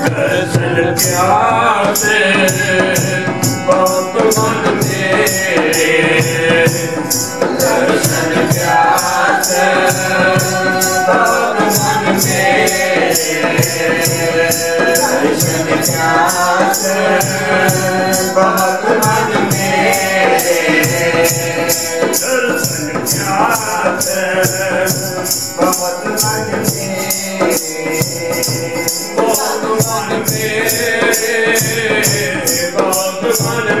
ਦਰਸ਼ਨ ਪਿਆਸੇ ਬਹੁਤ ਮਨ ਮੇਰੇ ਦਰਸ਼ਨ ਪਿਆਸੇ ਬਹੁਤ ਮਨ ਮੇਰੇ। ਦਰਸ਼ਨ ਪਿਆਸੇ ਬਹੁਤ ਮਨ ਮੇਰੇ ਦਰਸ਼ਨ ਪਿਆਸੇ ਬਹੁਤ ਮਨ ਮੇਰੇ। भगवान मेरे भगवान भगवान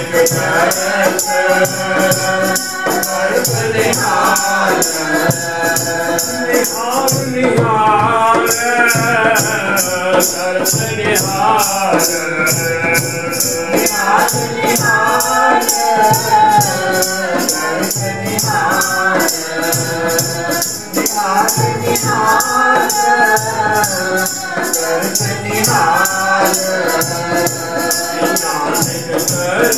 Yeah.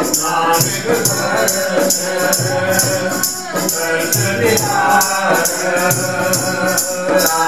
Thank you.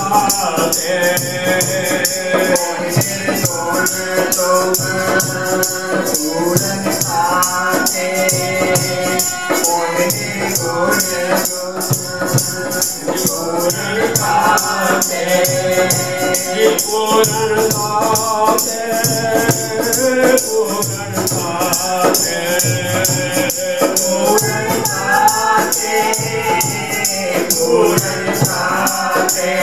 Yeah. ਪੂਰਨ ਸਾਤੇ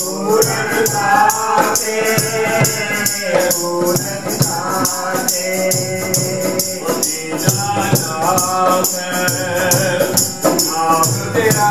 ਪੂਰਨ ਸਾਤੇ ਪੂਰਨ ਸਾਤੇ ਉਹਦੀ ਜਨਾਬ ਨਾਮ ਤੇਰਾ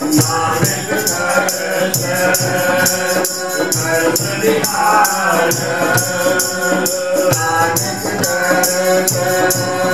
Thank you.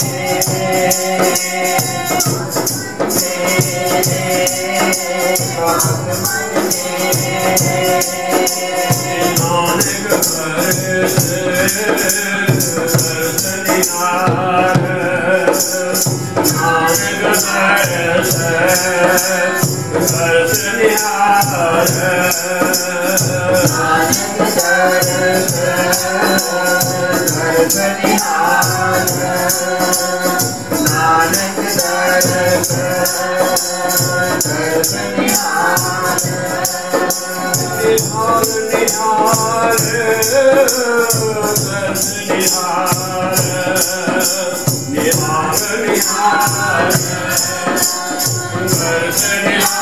Thank you. Nihan, Nihan,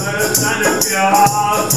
ਹਰ ਤਨ ਪਿਆਸ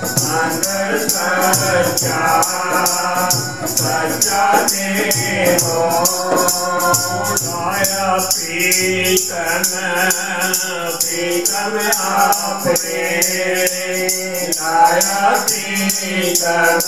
ज्ञान सच्चा सच्चा देवो गाय पीतन पीतन आपे गाय पीतन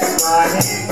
Yeah.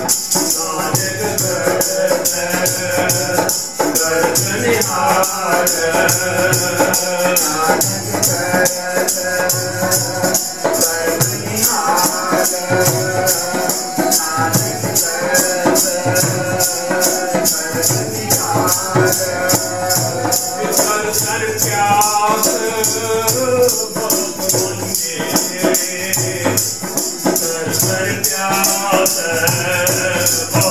Oh.